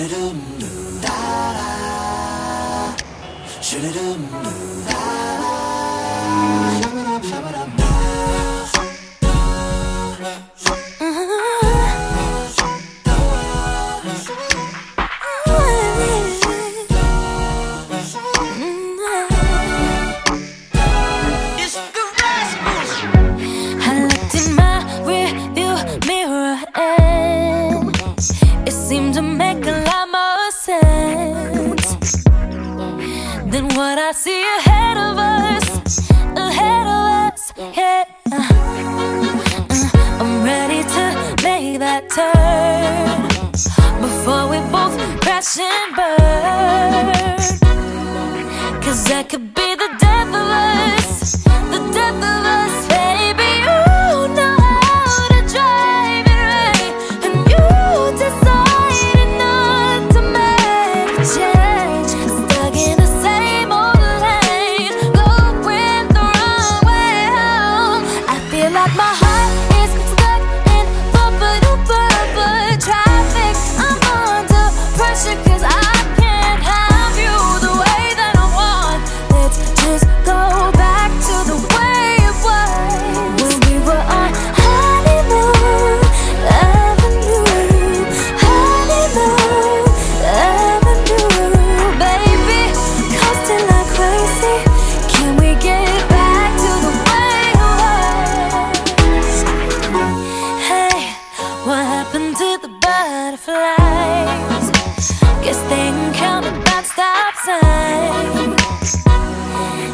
I looked in my rearview mirror I see ahead of us, ahead of us, yeah. Uh, I'm ready to make that turn before we both crash and burn. my heart. butterflies. Guess they ain't counting by stop signs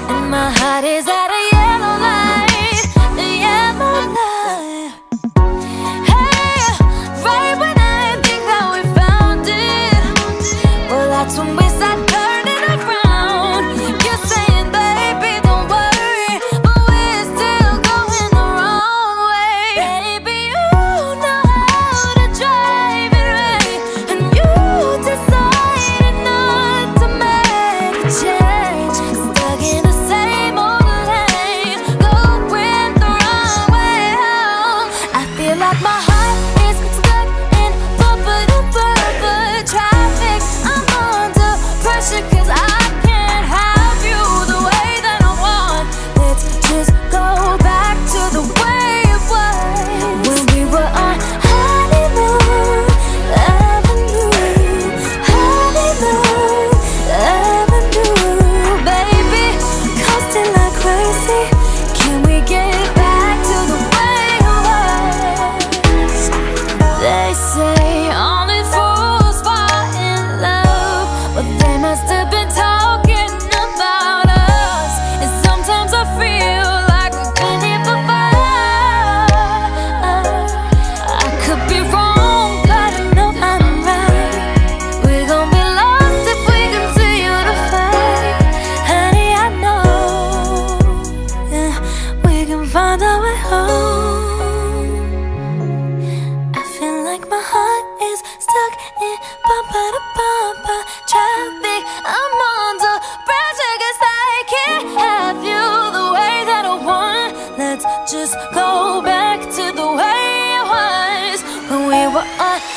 And my heart is out let's just go back to the way it was when we were on.